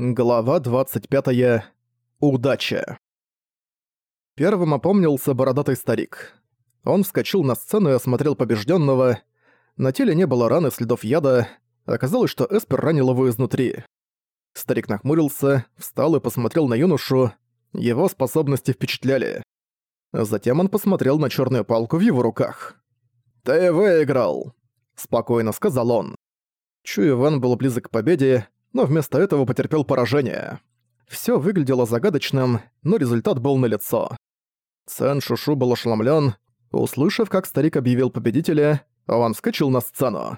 Глава 25. Удача. Первым опомнился бородатый старик. Он вскочил на сцену и осмотрел побежденного. На теле не было раны следов яда. Оказалось, что Эспер ранил его изнутри. Старик нахмурился, встал и посмотрел на юношу. Его способности впечатляли. Затем он посмотрел на черную палку в его руках. «Ты выиграл!» – спокойно сказал он. Чу Иван был близок к победе, но вместо этого потерпел поражение. Всё выглядело загадочным, но результат был налицо. Цен Шушу был ошеломлен, услышав, как старик объявил победителя, он вскочил на сцену.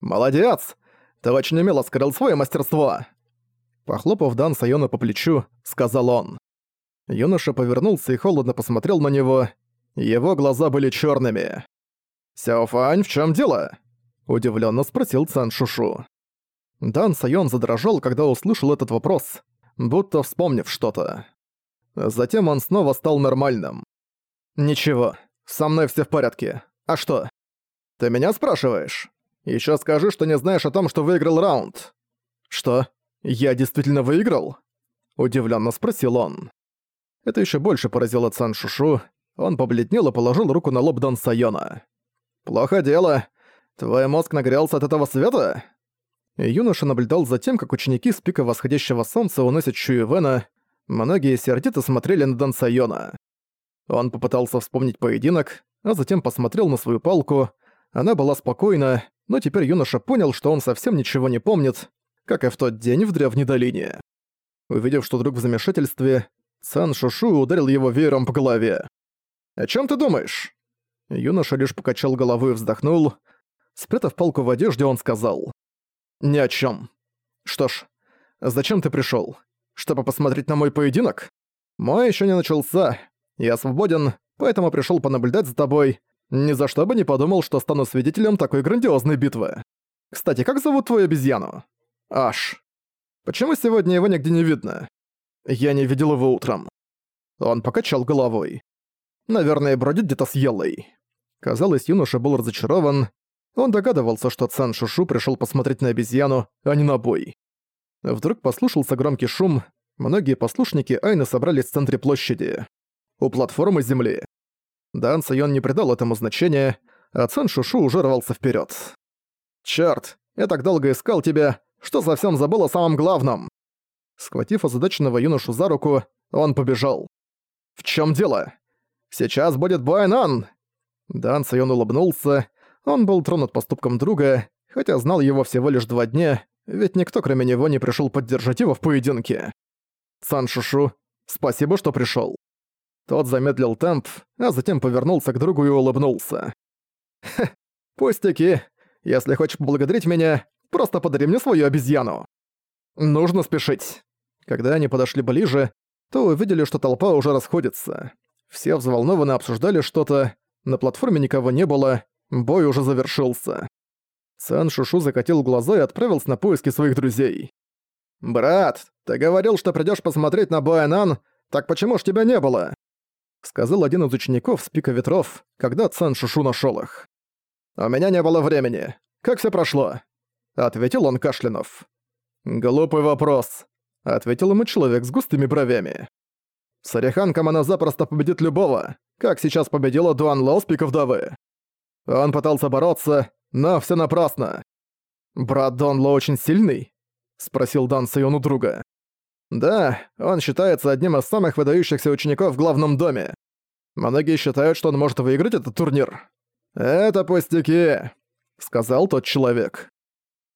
«Молодец! Ты очень умело скрыл свое мастерство!» Похлопав Дан Сайона по плечу, сказал он. Юноша повернулся и холодно посмотрел на него. Его глаза были черными. «Сяофань, в чем дело?» – удивленно спросил Цан Шушу. Дан Сайон задрожал, когда услышал этот вопрос, будто вспомнив что-то. Затем он снова стал нормальным. «Ничего, со мной все в порядке. А что? Ты меня спрашиваешь? Еще скажи, что не знаешь о том, что выиграл раунд». «Что? Я действительно выиграл?» Удивленно спросил он. Это еще больше поразило Цан Шушу. Он побледнел и положил руку на лоб Дан Сайона. «Плохо дело. Твой мозг нагрелся от этого света?» Юноша наблюдал за тем, как ученики с пика восходящего солнца уносят Чуевена, многие сердито смотрели на Дан Сайона. Он попытался вспомнить поединок, а затем посмотрел на свою палку. Она была спокойна, но теперь юноша понял, что он совсем ничего не помнит, как и в тот день в Древней долине. Увидев, что друг в замешательстве, Сан Шушу ударил его веером по голове. «О чем ты думаешь?» Юноша лишь покачал головой и вздохнул. Спрятав палку в одежде, он сказал. «Ни о чем. Что ж, зачем ты пришел? Чтобы посмотреть на мой поединок? Мой еще не начался. Я свободен, поэтому пришел понаблюдать за тобой. Ни за что бы не подумал, что стану свидетелем такой грандиозной битвы. Кстати, как зовут твою обезьяну? Аш. Почему сегодня его нигде не видно? Я не видел его утром. Он покачал головой. Наверное, бродит где-то с Елой. Казалось, юноша был разочарован, он догадывался, что Цан Шушу пришел посмотреть на обезьяну, а не на бой. Вдруг послушался громкий шум, многие послушники Айны собрались в центре площади. У платформы земли. Дан Сайон не придал этому значения, а Цан Шушу уже рвался вперед. «Чёрт, я так долго искал тебя, что совсем забыл о самом главном!» Схватив озадаченного юношу за руку, он побежал. «В чем дело? Сейчас будет Буайнан!» Дан Сайон улыбнулся, он был тронут поступком друга, хотя знал его всего лишь два дня, ведь никто кроме него не пришел поддержать его в поединке. Сан Шушу, спасибо, что пришел. Тот замедлил темп, а затем повернулся к другу и улыбнулся. «Хе, пустяки. Если хочешь поблагодарить меня, просто подари мне свою обезьяну». Нужно спешить. Когда они подошли ближе, то увидели, что толпа уже расходится. Все взволнованно обсуждали что-то, на платформе никого не было, Бой уже завершился. Сан Шушу закатил глаза и отправился на поиски своих друзей. «Брат, ты говорил, что придёшь посмотреть на Буэнан, так почему ж тебя не было?» Сказал один из учеников с пика ветров, когда Цан Шушу нашёл их. «У меня не было времени. Как всё прошло?» Ответил он кашлянув. «Глупый вопрос», — ответил ему человек с густыми бровями. «С Ореханком она запросто победит любого, как сейчас победила Дуан Лоу с пика вдовы. Он пытался бороться, но все напрасно. «Брат Донло очень сильный?» — спросил Дан Сайон друга. «Да, он считается одним из самых выдающихся учеников в главном доме. Многие считают, что он может выиграть этот турнир». «Это пустяки», — сказал тот человек.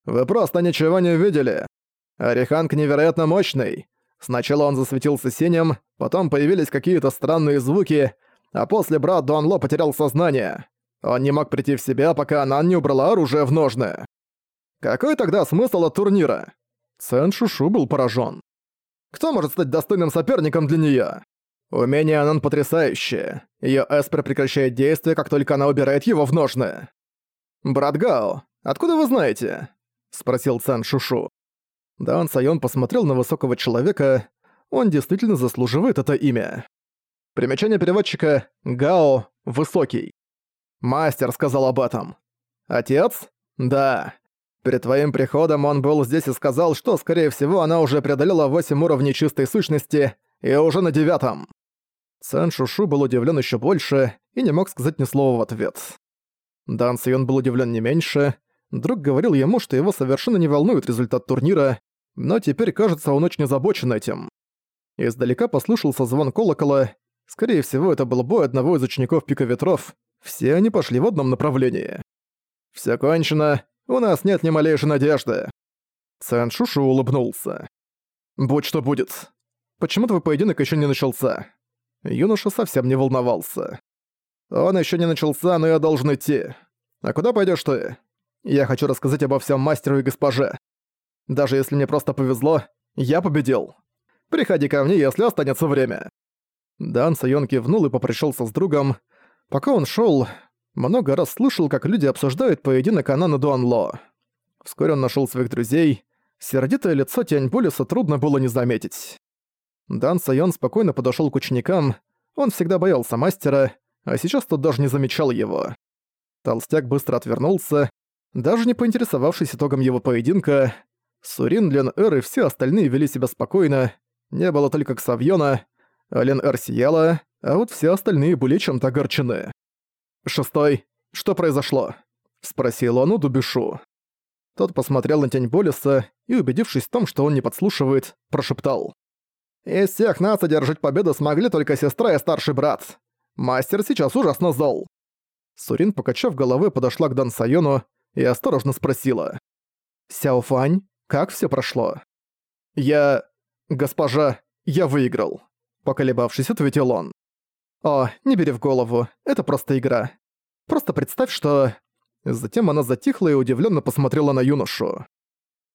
«Вы просто ничего не увидели. Ариханг невероятно мощный. Сначала он засветился синим, потом появились какие-то странные звуки, а после брат Дуанло потерял сознание. Он не мог прийти в себя, пока Анан не убрала оружие в ножны. Какой тогда смысл от турнира? Цен Шушу был поражен. Кто может стать достойным соперником для нее? Умение Анан потрясающее. Ее эспер прекращает действие, как только она убирает его в ножны. «Брат Гао, откуда вы знаете?» — спросил Цен Шушу. Дан Сайон посмотрел на высокого человека. Он действительно заслуживает это имя. Примечание переводчика «Гао» — «высокий». Мастер сказал об этом. Отец? Да. Перед твоим приходом он был здесь и сказал, что, скорее всего, она уже преодолела 8 уровней чистой сущности и уже на девятом. Цэн Шушу был удивлен еще больше и не мог сказать ни слова в ответ. Дан Сайон был удивлен не меньше. Друг говорил ему, что его совершенно не волнует результат турнира, но теперь, кажется, он очень озабочен этим. Издалека послышался звон колокола. Скорее всего, это был бой одного из учеников Пика Ветров. Все они пошли в одном направлении. «Всё кончено. У нас нет ни малейшей надежды». Цэн Шушу улыбнулся. «Будь что будет. Почему твой поединок ещё не начался?» Юноша совсем не волновался. «Он ещё не начался, но я должен идти. А куда пойдёшь ты? Я хочу рассказать обо всем мастеру и госпоже. Даже если мне просто повезло, я победил. Приходи ко мне, если останется время». Дан Сайон кивнул и попрощался с другом. Пока он шёл, много раз слышал, как люди обсуждают поединок Анана Дуанло. Вскоре он нашёл своих друзей. Сердитое лицо Тяньболиса трудно было не заметить. Дан Сайон спокойно подошёл к ученикам. Он всегда боялся мастера, а сейчас тот даже не замечал его. Толстяк быстро отвернулся, даже не поинтересовавшись итогом его поединка. Сурин, Лен Эр и все остальные вели себя спокойно, не было только Ксавьона, а Лен Эр сияла, а вот все остальные были чем-то огорчены. «Шестой, что произошло?» — спросил он у Дубишу. Тот посмотрел на тень Болиса и, убедившись в том, что он не подслушивает, прошептал. «Из всех нас одержать победу смогли только сестра и старший брат. Мастер сейчас ужасно зол». Сурин, покачав головой, подошла к Дан Сайону и осторожно спросила. «Сяо Фань, как все прошло?» «Я... госпожа, я выиграл», — поколебавшись, ответил он. «О, не бери в голову, это просто игра. Просто представь, что...» Затем она затихла и удивленно посмотрела на юношу.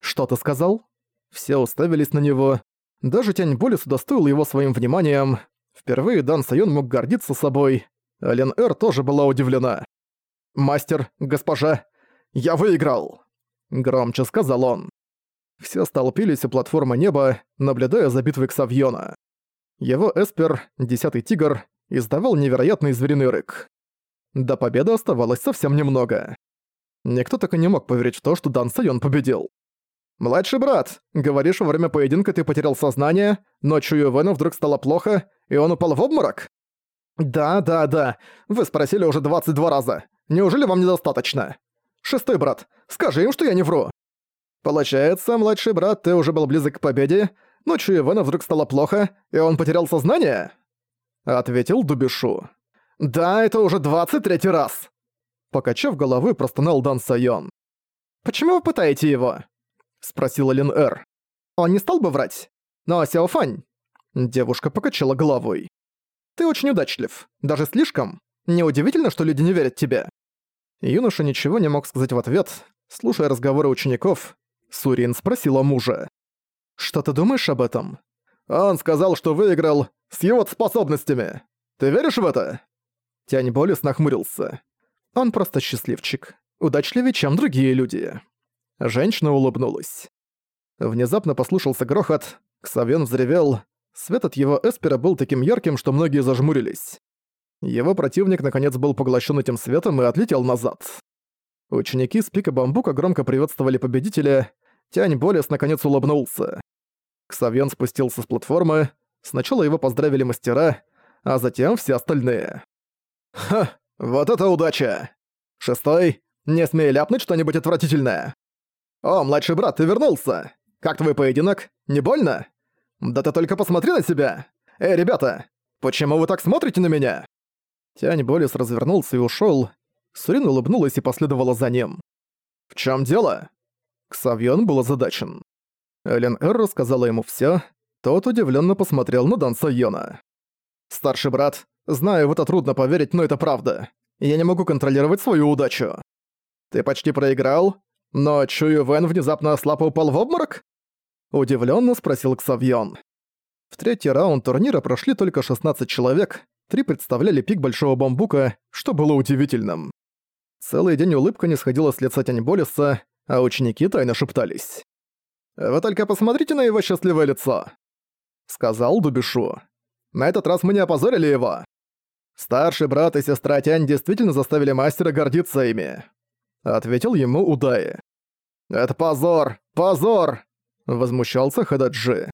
«Что ты сказал?» Все уставились на него. Даже Тянь Болис удостоил его своим вниманием. Впервые Дан Сайон мог гордиться собой. Лен Эр тоже была удивлена. «Мастер, госпожа, я выиграл!» Громче сказал он. Все столпились у платформы неба, наблюдая за битвой Ксавьона. Его эспер, Десятый Тигр, издавал невероятный звериный рык. До победы оставалось совсем немного. Никто так и не мог поверить в то, что Дан Сайон победил. «Младший брат, говоришь, во время поединка ты потерял сознание, но Чую Вену вдруг стало плохо, и он упал в обморок?» «Да, да, да. Вы спросили уже 22 раза. Неужели вам недостаточно? Шестой брат, скажи им, что я не вру». «Получается, младший брат, ты уже был близок к победе, но Чую Вену вдруг стало плохо, и он потерял сознание?» Ответил Дубишу. «Да, это уже 23 раз!» Покачав головы, простонал Дан Сайон. «Почему вы пытаете его?» Спросила Лин Эр. «Он не стал бы врать? Но Сяофань...» Девушка покачала головой. «Ты очень удачлив. Даже слишком. Неудивительно, что люди не верят тебе». Юноша ничего не мог сказать в ответ. Слушая разговоры учеников, Сурин спросила мужа. «Что ты думаешь об этом?» «Он сказал, что выиграл с его способностями. Ты веришь в это?» Тянь Болис нахмурился. Он просто счастливчик. Удачливее, чем другие люди. Женщина улыбнулась. Внезапно послушался грохот, Ксавен взревел. Свет от его эспера был таким ярким, что многие зажмурились. Его противник наконец был поглощен этим светом и отлетел назад. Ученики с пика бамбука громко приветствовали победителя. Тянь Болес наконец улыбнулся. Ксавьон спустился с платформы. Сначала его поздравили мастера, а затем все остальные. «Ха, вот это удача! Шестой, не смей ляпнуть что-нибудь отвратительное!» «О, младший брат, ты вернулся! Как твой поединок? Не больно? Да ты только посмотри на себя! Эй, ребята, почему вы так смотрите на меня?» Тянь Болис развернулся и ушёл. Сурин улыбнулась и последовала за ним. «В чём дело?» Ксавьон был озадачен. Элен Эр рассказала ему всё. Тот удивлённо посмотрел на Дан Сайона. «Старший брат, знаю, в это трудно поверить, но это правда. Я не могу контролировать свою удачу. Ты почти проиграл, но Чую Вен внезапно ослаб и упал в обморок?» Удивлённо спросил Ксавьон. В третий раунд турнира прошли только 16 человек, три представляли пик Большого Бамбука, что было удивительным. Целый день улыбка не сходила с лица Тяньболиса, а ученики тайно шептались. «Вы только посмотрите на его счастливое лицо», — сказал Дубишу. «На этот раз мы не опозорили его. Старший брат и сестра Тянь действительно заставили мастера гордиться ими», — ответил ему Удаи. «Это позор! Позор!» — возмущался Хададжи.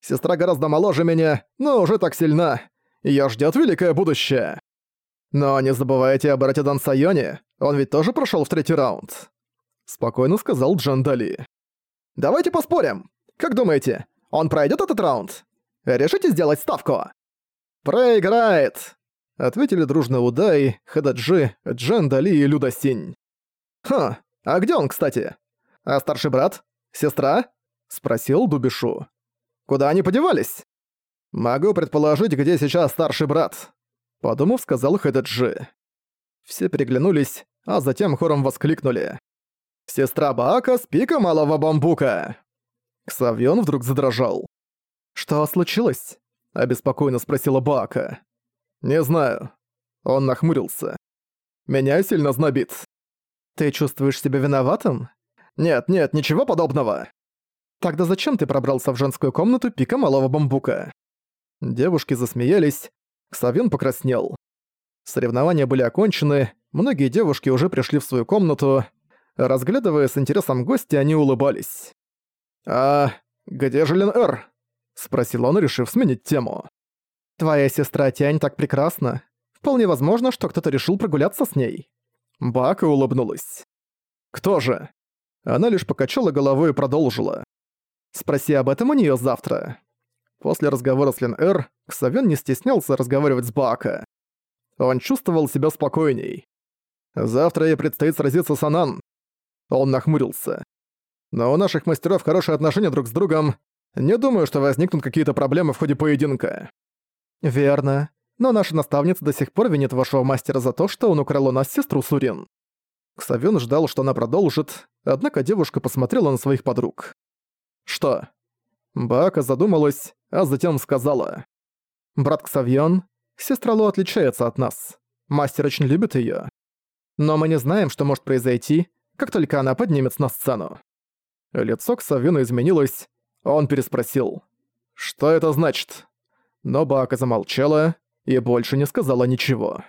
«Сестра гораздо моложе меня, но уже так сильна. Её ждёт великое будущее!» «Но не забывайте о брате Дан Сайоне, он ведь тоже прошёл в третий раунд», — спокойно сказал Джан Дали. «Давайте поспорим. Как думаете, он пройдёт этот раунд? Решите сделать ставку?» «Проиграет!» — ответили дружно Удай, Хададжи, Джан Дали и Люда. «Хм, а где он, кстати? А старший брат? Сестра?» — спросил Дубишу. «Куда они подевались?» «Могу предположить, где сейчас старший брат», — подумав, сказал Хэдэджи. Все переглянулись, а затем хором воскликнули. «Сестра Баака с пика малого бамбука!» Ксавьон вдруг задрожал. «Что случилось?» — обеспокоенно спросила Баака. «Не знаю». Он нахмурился. «Меня сильно знобит». «Ты чувствуешь себя виноватым?» «Нет, нет, ничего подобного». «Тогда зачем ты пробрался в женскую комнату пика малого бамбука?» Девушки засмеялись, Ксавин покраснел. Соревнования были окончены, многие девушки уже пришли в свою комнату. Разглядывая с интересом гостя, они улыбались. «А где же Лен Эр?» — спросил он, решив сменить тему. «Твоя сестра Тянь так прекрасна. Вполне возможно, что кто-то решил прогуляться с ней». Бака улыбнулась. «Кто же?» Она лишь покачала головой и продолжила. «Спроси об этом у неё завтра». После разговора с Лен Эр, Ксавен не стеснялся разговаривать с Бака. Он чувствовал себя спокойней. «Завтра ей предстоит сразиться с Анан». Он нахмурился. «Но у наших мастеров хорошие отношения друг с другом. Не думаю, что возникнут какие-то проблемы в ходе поединка». «Верно. Но наша наставница до сих пор винит вашего мастера за то, что он украл у нас сестру Сурин». Ксавен ждал, что она продолжит, однако девушка посмотрела на своих подруг. «Что?» Баака задумалась, а затем сказала. «Брат Ксавьон, сестра Ло отличается от нас. Мастер очень любит её. Но мы не знаем, что может произойти, как только она поднимется на сцену». Лицо Ксавьона изменилось, он переспросил. «Что это значит?» Но Баака замолчала и больше не сказала ничего.